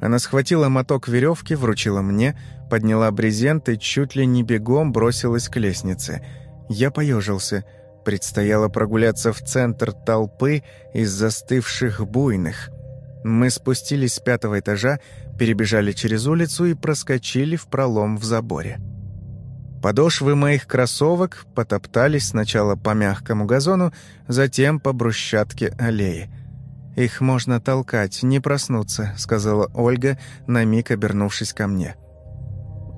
Она схватила моток веревки, вручила мне, подняла брезент и чуть ли не бегом бросилась к лестнице. Я поежился. Предстояло прогуляться в центр толпы из застывших буйных. Мы спустились с пятого этажа, перебежали через улицу и проскочили в пролом в заборе. Подошвы моих кроссовок потоптались сначала по мягкому газону, затем по брусчатке аллеи. «Их можно толкать, не проснуться», — сказала Ольга, на миг обернувшись ко мне.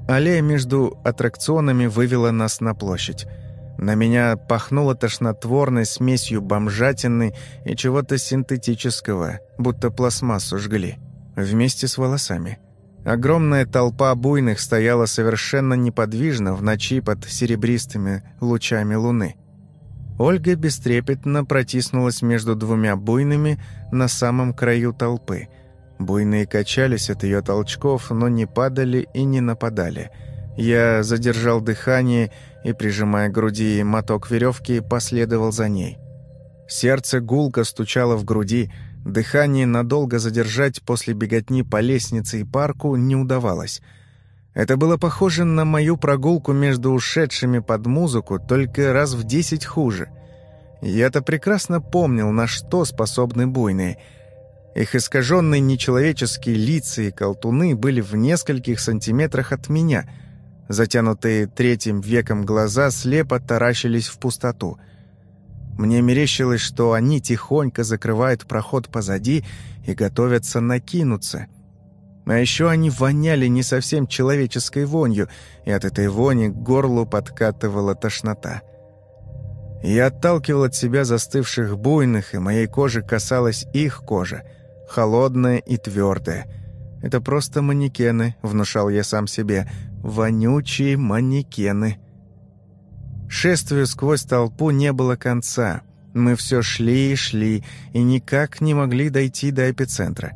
Аллея между аттракционами вывела нас на площадь. На меня пахнуло тошнотворной смесью бомжатины и чего-то синтетического, будто пластмассу жгли вместе с волосами. Огромная толпа буйных стояла совершенно неподвижно в ночи под серебристыми лучами луны. Ольга бестрепетно протиснулась между двумя буйными на самом краю толпы. Буйные качались от ее толчков, но не падали и не нападали. Я задержал дыхание и, прижимая к груди моток веревки, последовал за ней. Сердце гулко стучало в груди, Дыхание надолго задержать после беготни по лестнице и парку не удавалось. Это было похоже на мою прогулку между ушедшими под музыку, только раз в десять хуже. Я-то прекрасно помнил, на что способны буйные. Их искаженные нечеловеческие лица и колтуны были в нескольких сантиметрах от меня. Затянутые третьим веком глаза слепо таращились в пустоту — мне мерещилось, что они тихонько закрывают проход позади и готовятся накинуться. А еще они воняли не совсем человеческой вонью, и от этой вони к горлу подкатывала тошнота. Я отталкивал от себя застывших буйных, и моей кожи касалась их кожа. холодное и твердое. «Это просто манекены», — внушал я сам себе. «Вонючие манекены». Шествию сквозь толпу не было конца. Мы все шли и шли, и никак не могли дойти до эпицентра.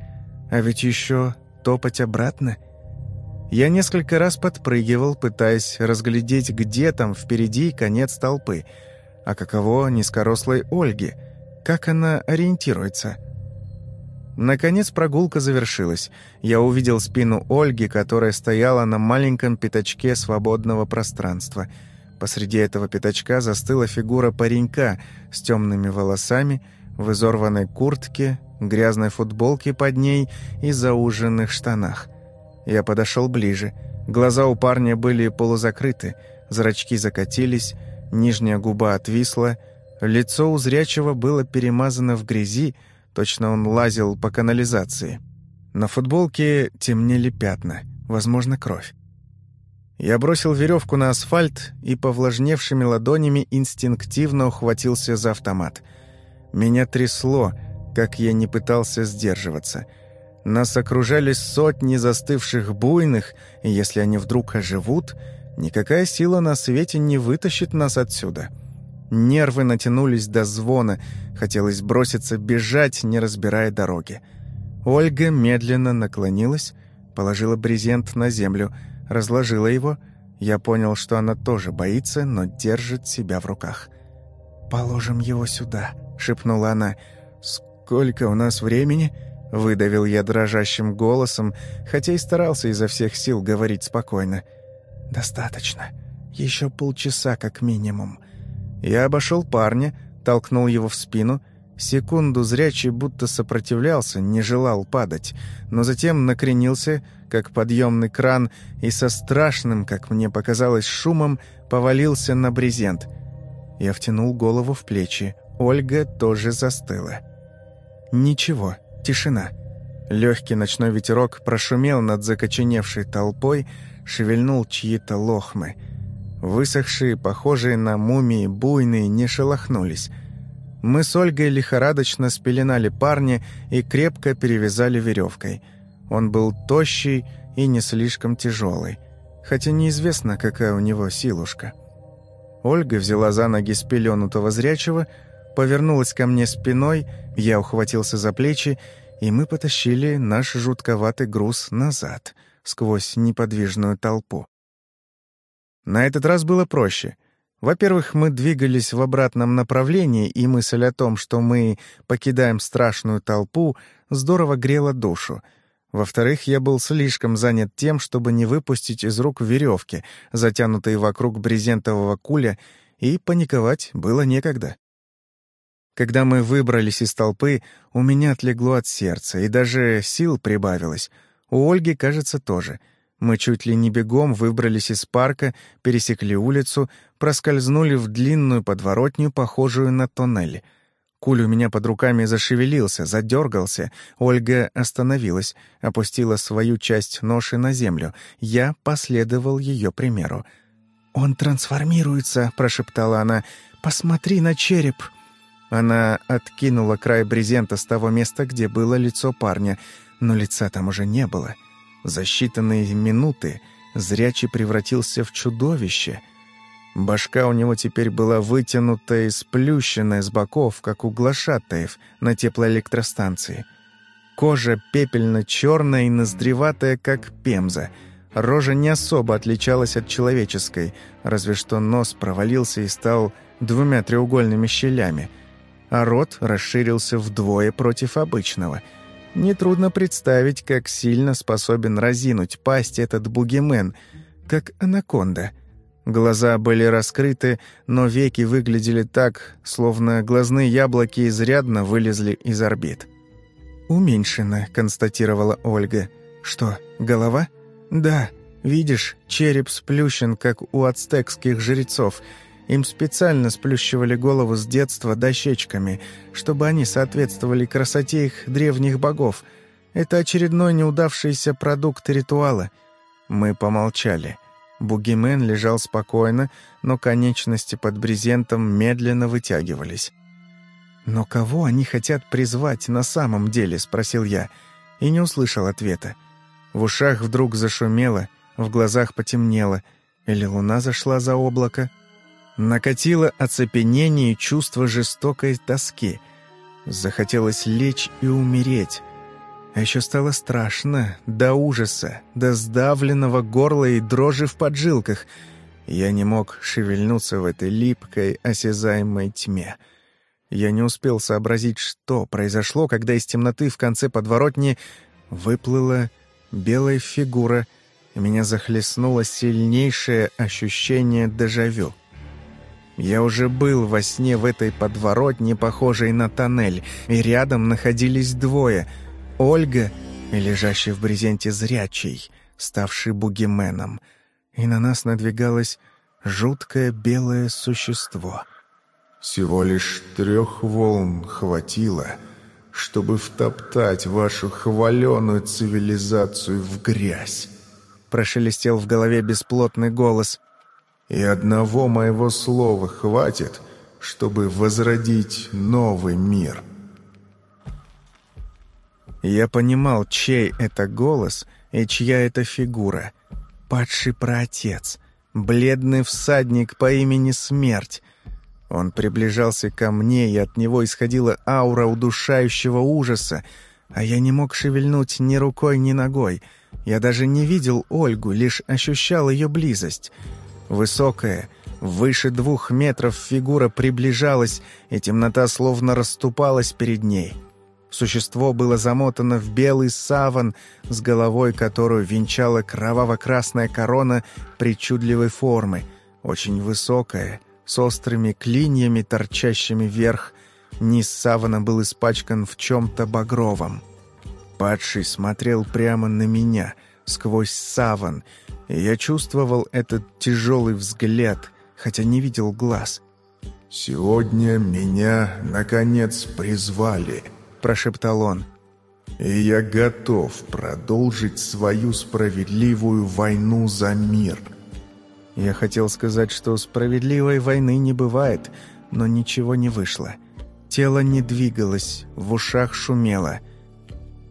А ведь еще топать обратно — я несколько раз подпрыгивал, пытаясь разглядеть, где там впереди конец толпы. А каково низкорослой Ольги? Как она ориентируется? Наконец прогулка завершилась. Я увидел спину Ольги, которая стояла на маленьком пятачке свободного пространства. Посреди этого пятачка застыла фигура паренька с темными волосами, в изорванной куртке, грязной футболке под ней и зауженных штанах. Я подошел ближе. Глаза у парня были полузакрыты, зрачки закатились, нижняя губа отвисла, лицо у зрячего было перемазано в грязи, точно он лазил по канализации. На футболке темнели пятна, возможно, кровь. Я бросил веревку на асфальт и повлажневшими ладонями инстинктивно ухватился за автомат. Меня трясло, как я не пытался сдерживаться — нас окружали сотни застывших буйных, и если они вдруг оживут, никакая сила на свете не вытащит нас отсюда. Нервы натянулись до звона, хотелось броситься бежать, не разбирая дороги. Ольга медленно наклонилась, положила брезент на землю, разложила его. Я понял, что она тоже боится, но держит себя в руках. «Положим его сюда», — шепнула она. «Сколько у нас времени?» Выдавил я дрожащим голосом, хотя и старался изо всех сил говорить спокойно. «Достаточно. Еще полчаса как минимум». Я обошел парня, толкнул его в спину. Секунду зрячий будто сопротивлялся, не желал падать, но затем накренился, как подъемный кран, и со страшным, как мне показалось, шумом повалился на брезент. Я втянул голову в плечи. Ольга тоже застыла. «Ничего, Тишина. Легкий ночной ветерок прошумел над закоченевшей толпой, шевельнул чьи-то лохмы. Высохшие, похожие на мумии, буйные, не шелохнулись. Мы с Ольгой лихорадочно спеленали парня и крепко перевязали веревкой. Он был тощий и не слишком тяжелый, хотя неизвестно, какая у него силушка. Ольга взяла за ноги спеленутого зрячего, повернулась ко мне спиной, я ухватился за плечи, и мы потащили наш жутковатый груз назад, сквозь неподвижную толпу. На этот раз было проще. Во-первых, мы двигались в обратном направлении, и мысль о том, что мы покидаем страшную толпу, здорово грела душу. Во-вторых, я был слишком занят тем, чтобы не выпустить из рук веревки, затянутые вокруг брезентового куля, и паниковать было некогда. Когда мы выбрались из толпы, у меня отлегло от сердца, и даже сил прибавилось. У Ольги, кажется, тоже. Мы чуть ли не бегом выбрались из парка, пересекли улицу, проскользнули в длинную подворотню, похожую на тоннель. Куль у меня под руками зашевелился, задергался. Ольга остановилась, опустила свою часть ноши на землю. Я последовал ее примеру. «Он трансформируется», — прошептала она. «Посмотри на череп». Она откинула край брезента с того места, где было лицо парня, но лица там уже не было. За считанные минуты зрячий превратился в чудовище. Башка у него теперь была вытянутая и сплющенная с боков, как у глашатаев на теплоэлектростанции. Кожа пепельно-черная и ноздреватая, как пемза. Рожа не особо отличалась от человеческой, разве что нос провалился и стал двумя треугольными щелями — а рот расширился вдвое против обычного. Нетрудно представить, как сильно способен разинуть пасть этот бугимен, как анаконда. Глаза были раскрыты, но веки выглядели так, словно глазные яблоки изрядно вылезли из орбит. «Уменьшено», — констатировала Ольга. «Что, голова?» «Да. Видишь, череп сплющен, как у ацтекских жрецов, им специально сплющивали голову с детства дощечками, чтобы они соответствовали красоте их древних богов. Это очередной неудавшийся продукт ритуала. Мы помолчали. Бугимен лежал спокойно, но конечности под брезентом медленно вытягивались. «Но кого они хотят призвать на самом деле?» — спросил я, и не услышал ответа. В ушах вдруг зашумело, в глазах потемнело, или луна зашла за облако. Накатило оцепенение и чувство жестокой тоски. Захотелось лечь и умереть. А еще стало страшно, до ужаса, до сдавленного горла и дрожи в поджилках. Я не мог шевельнуться в этой липкой, осязаемой тьме. Я не успел сообразить, что произошло, когда из темноты в конце подворотни выплыла белая фигура, и меня захлестнуло сильнейшее ощущение дежавю. Я уже был во сне в этой подворотне, похожей на тоннель, и рядом находились двое — Ольга и лежащий в брезенте зрячий, ставший бугименом, и на нас надвигалось жуткое белое существо — всего лишь трех волн хватило, чтобы втоптать вашу хваленую цивилизацию в грязь. Прошелестел в голове бесплотный голос. И одного моего слова хватит, чтобы возродить новый мир. Я понимал, чей это голос и чья это фигура. Падший праотец, бледный всадник по имени Смерть, он приближался ко мне, и от него исходила аура удушающего ужаса, а я не мог шевельнуть ни рукой, ни ногой. Я даже не видел Ольгу, лишь ощущал ее близость. Высокая, выше двух метров фигура приближалась, и темнота словно расступалась перед ней. Существо было замотано в белый саван, с головой которую венчала кроваво-красная корона причудливой формы, очень высокая — с острыми клиньями, торчащими вверх. Низ савана был испачкан в чем-то багровом. Падший смотрел прямо на меня, сквозь саван, и я чувствовал этот тяжелый взгляд, хотя не видел глаз. «Сегодня меня, наконец, призвали», — прошептал он. «И я готов продолжить свою справедливую войну за мир». Я хотел сказать, что справедливой войны не бывает, но ничего не вышло. Тело не двигалось, в ушах шумело.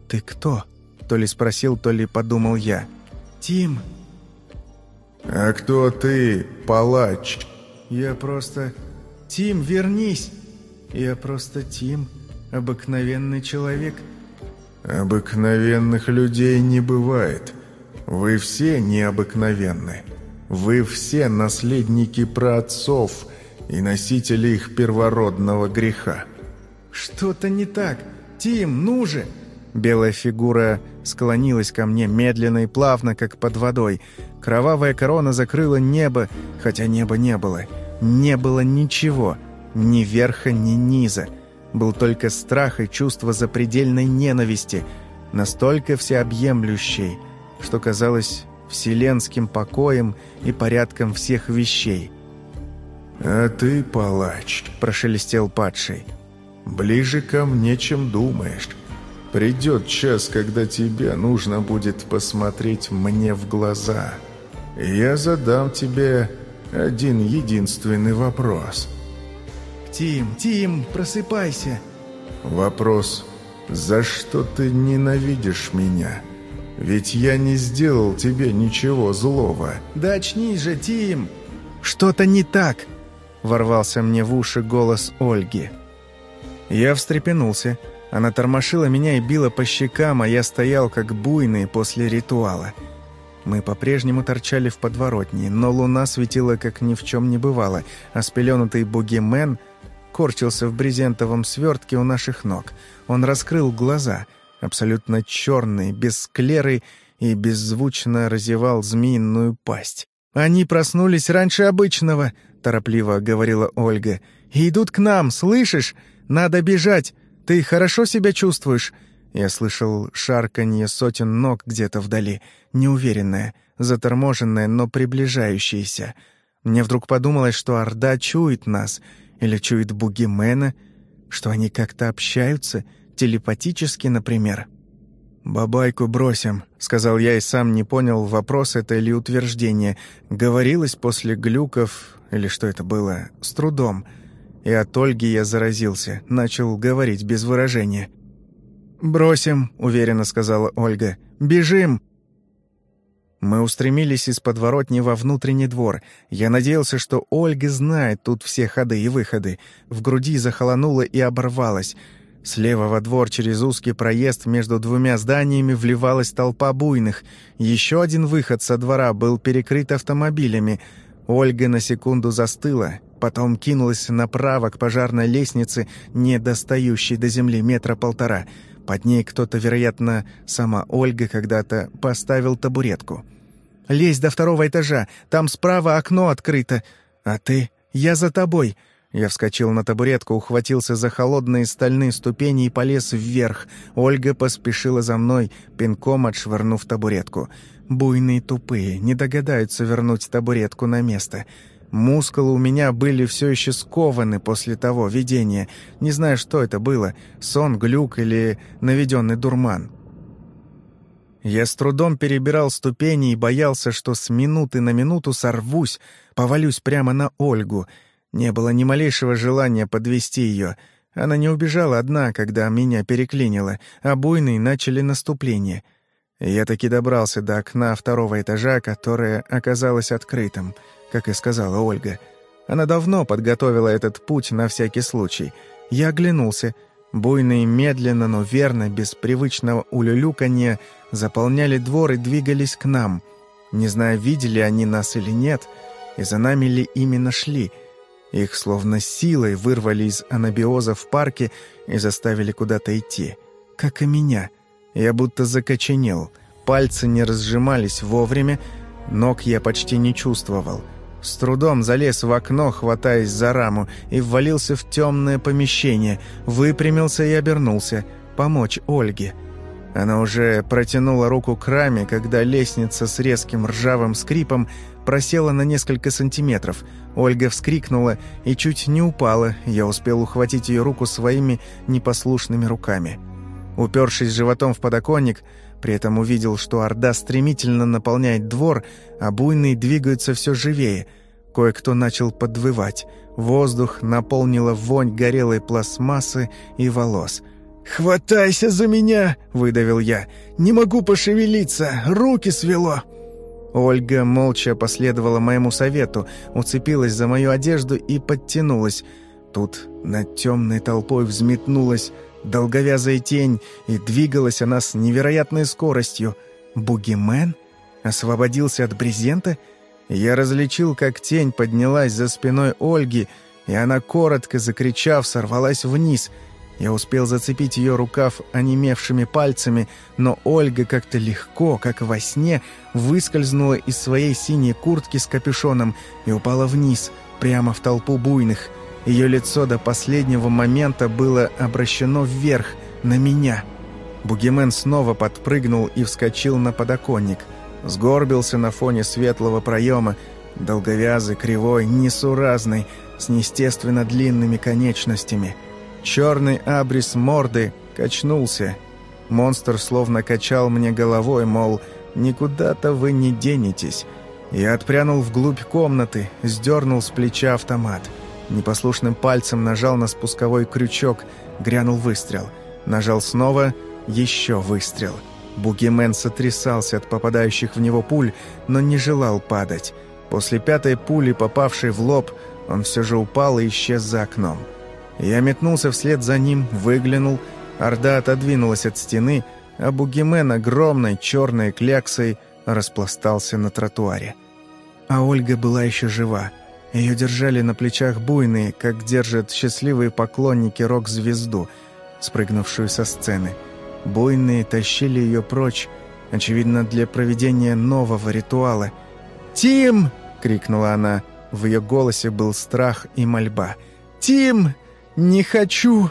«Ты кто?» — то ли спросил, то ли подумал я. «Тим». «А кто ты, палач?» «Я просто... Тим, вернись!» «Я просто Тим, обыкновенный человек». «Обыкновенных людей не бывает. Вы все необыкновенны». Вы все наследники праотцов и носители их первородного греха». «Что-то не так. Тим, ну же!» Белая фигура склонилась ко мне медленно и плавно, как под водой. Кровавая корона закрыла небо, хотя неба не было. Не было ничего, ни верха, ни низа. Был только страх и чувство запредельной ненависти, настолько всеобъемлющей, что казалось вселенским покоем и порядком всех вещей. «А ты, палач», — прошелестел падший, — «ближе ко мне, чем думаешь. Придет час, когда тебе нужно будет посмотреть мне в глаза. Я задам тебе один единственный вопрос». «Тим, Тим, просыпайся!» «Вопрос, за что ты ненавидишь меня?» Ведь я не сделал тебе ничего злого». «Да очнись же, Тим!» «Что-то не так!» — ворвался мне в уши голос Ольги. Я встрепенулся. Она тормошила меня и била по щекам, а я стоял как буйный после ритуала. Мы по-прежнему торчали в подворотне, но луна светила как ни в чем не бывало, а спеленутый бугимен корчился в брезентовом свертке у наших ног. Он раскрыл глаза — абсолютно черный, без склеры и беззвучно разевал змеиную пасть. «Они проснулись раньше обычного», — торопливо говорила Ольга. «И идут к нам, слышишь? Надо бежать. Ты хорошо себя чувствуешь?» Я слышал шарканье сотен ног где-то вдали, неуверенное, заторможенное, но приближающееся. Мне вдруг подумалось, что Орда чует нас, или чует Бугимена, что они как-то общаются — телепатически, например. «Бабайку бросим», — сказал я и сам не понял, вопрос это или утверждение. Говорилось после глюков, или что это было, с трудом. И от Ольги я заразился, начал говорить без выражения. «Бросим», — уверенно сказала Ольга. «Бежим!» Мы устремились из подворотни во внутренний двор. Я надеялся, что Ольга знает тут все ходы и выходы. В груди захолонуло и оборвалось. Слева во двор через узкий проезд между двумя зданиями вливалась толпа буйных. Еще один выход со двора был перекрыт автомобилями. Ольга на секунду застыла, потом кинулась направо к пожарной лестнице, не достающей до земли метра полтора — под ней кто-то, вероятно, сама Ольга когда-то поставил табуретку. «Лезь до второго этажа, там справа окно открыто. А ты? Я за тобой!» Я вскочил на табуретку, ухватился за холодные стальные ступени и полез вверх. Ольга поспешила за мной, пинком отшвырнув табуретку. Буйные тупые, не догадаются вернуть табуретку на место. Мускулы у меня были все еще скованы после того видения. Не знаю, что это было, сон, глюк или наведенный дурман. Я с трудом перебирал ступени и боялся, что с минуты на минуту сорвусь, повалюсь прямо на Ольгу. Не было ни малейшего желания подвести ее. Она не убежала одна, когда меня переклинило, а буйные начали наступление. Я таки добрался до окна второго этажа, которое оказалось открытым — как и сказала Ольга. Она давно подготовила этот путь на всякий случай. Я оглянулся. Буйные медленно, но верно, без привычного улюлюканья, заполняли двор и двигались к нам. Не знаю, видели они нас или нет, и за нами ли именно шли. Их словно силой вырвали из анабиоза в парке и заставили куда-то идти. Как и меня. Я будто закоченел. Пальцы не разжимались вовремя, ног я почти не чувствовал. С трудом залез в окно, хватаясь за раму, и ввалился в темное помещение, выпрямился и обернулся. Помочь Ольге. Она уже протянула руку к раме, когда лестница с резким ржавым скрипом просела на несколько сантиметров. Ольга вскрикнула и чуть не упала. Я успел ухватить ее руку своими непослушными руками. Упершись животом в подоконник, при этом увидел, что орда стремительно наполняет двор, а буйные двигаются все живее. Кое-кто начал подвывать. Воздух наполнила вонь горелой пластмассы и волос. «Хватайся за меня!» — выдавил я. «Не могу пошевелиться! Руки свело!» Ольга молча последовала моему совету, уцепилась за мою одежду и подтянулась. Тут над темной толпой взметнулась долговязая тень, и двигалась она с невероятной скоростью. Бугимен освободился от брезента? Я различил, как тень поднялась за спиной Ольги, и она, коротко закричав, сорвалась вниз. Я успел зацепить ее рукав онемевшими пальцами, но Ольга как-то легко, как во сне, выскользнула из своей синей куртки с капюшоном и упала вниз, прямо в толпу буйных — ее лицо до последнего момента было обращено вверх, на меня. Бугимен снова подпрыгнул и вскочил на подоконник. Сгорбился на фоне светлого проема, долговязый, кривой, несуразный, с неестественно длинными конечностями. Черный абрис морды качнулся. Монстр словно качал мне головой, мол, «Никуда-то вы не денетесь». Я отпрянул вглубь комнаты, сдернул с плеча автомат — Непослушным пальцем нажал на спусковой крючок, грянул выстрел. Нажал снова, еще выстрел. Бугимен сотрясался от попадающих в него пуль, но не желал падать. После пятой пули, попавшей в лоб, он все же упал и исчез за окном. Я метнулся вслед за ним, выглянул. Орда отодвинулась от стены, а Бугимен огромной черной кляксой распластался на тротуаре. А Ольга была еще жива. Ее держали на плечах буйные, как держат счастливые поклонники рок-звезду, спрыгнувшую со сцены. Буйные тащили ее прочь, очевидно, для проведения нового ритуала. «Тим!» — крикнула она. В ее голосе был страх и мольба. «Тим! Не хочу!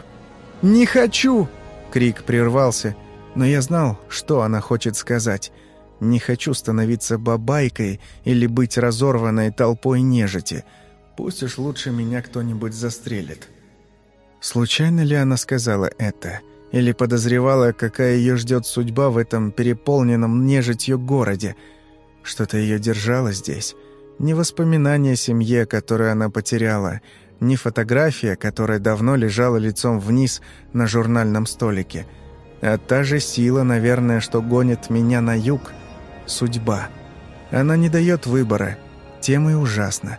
Не хочу!» Крик прервался, но я знал, что она хочет сказать. Не хочу становиться бабайкой или быть разорванной толпой нежити. Пусть уж лучше меня кто-нибудь застрелит. Случайно ли она сказала это? Или подозревала, какая ее ждет судьба в этом переполненном нежитью городе? Что-то ее держало здесь. Не воспоминания о семье, которую она потеряла, Не фотография, которая давно лежала лицом вниз на журнальном столике, а та же сила, наверное, что гонит меня на юг. Судьба. Она не дает выбора. Тем и ужасно.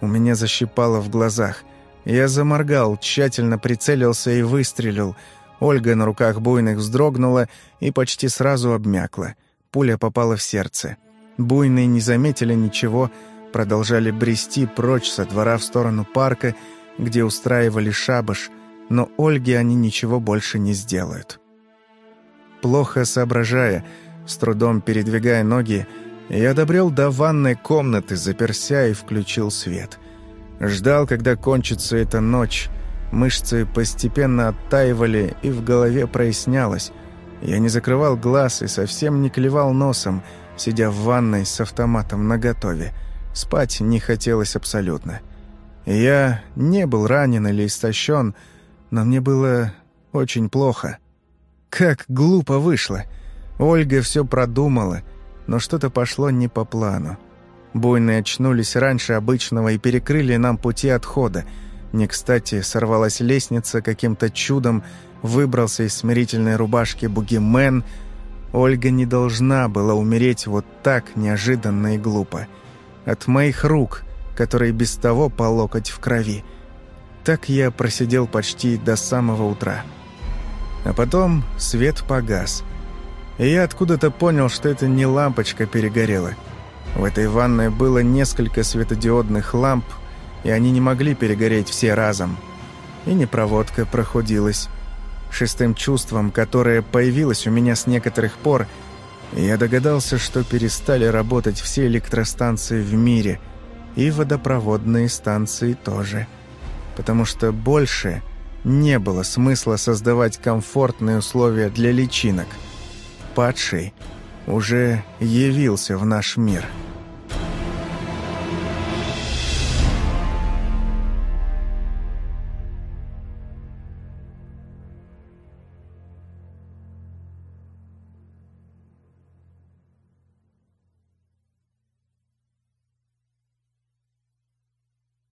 У меня защипало в глазах. Я заморгал, тщательно прицелился и выстрелил. Ольга на руках буйных вздрогнула и почти сразу обмякла. Пуля попала в сердце. Буйные не заметили ничего, продолжали брести прочь со двора в сторону парка, где устраивали шабаш, но Ольге они ничего больше не сделают. Плохо соображая, с трудом передвигая ноги, я добрел до ванной комнаты, заперся и включил свет. Ждал, когда кончится эта ночь. Мышцы постепенно оттаивали, и в голове прояснялось. Я не закрывал глаз и совсем не клевал носом, сидя в ванной с автоматом наготове. Спать не хотелось абсолютно. Я не был ранен или истощен, но мне было очень плохо. Как глупо вышло. Ольга все продумала, но что-то пошло не по плану. Буйные очнулись раньше обычного и перекрыли нам пути отхода. Не кстати сорвалась лестница, каким-то чудом выбрался из смирительной рубашки бугимен. Ольга не должна была умереть вот так неожиданно и глупо от моих рук, которые без того по локоть в крови. Так я просидел почти до самого утра. А потом свет погас. И я откуда-то понял, что это не лампочка перегорела. В этой ванной было несколько светодиодных ламп, и они не могли перегореть все разом. И не проводка прохудилась. Шестым чувством, которое появилось у меня с некоторых пор – я догадался, что перестали работать все электростанции в мире, и водопроводные станции тоже. Потому что больше не было смысла создавать комфортные условия для личинок. Падший уже явился в наш мир –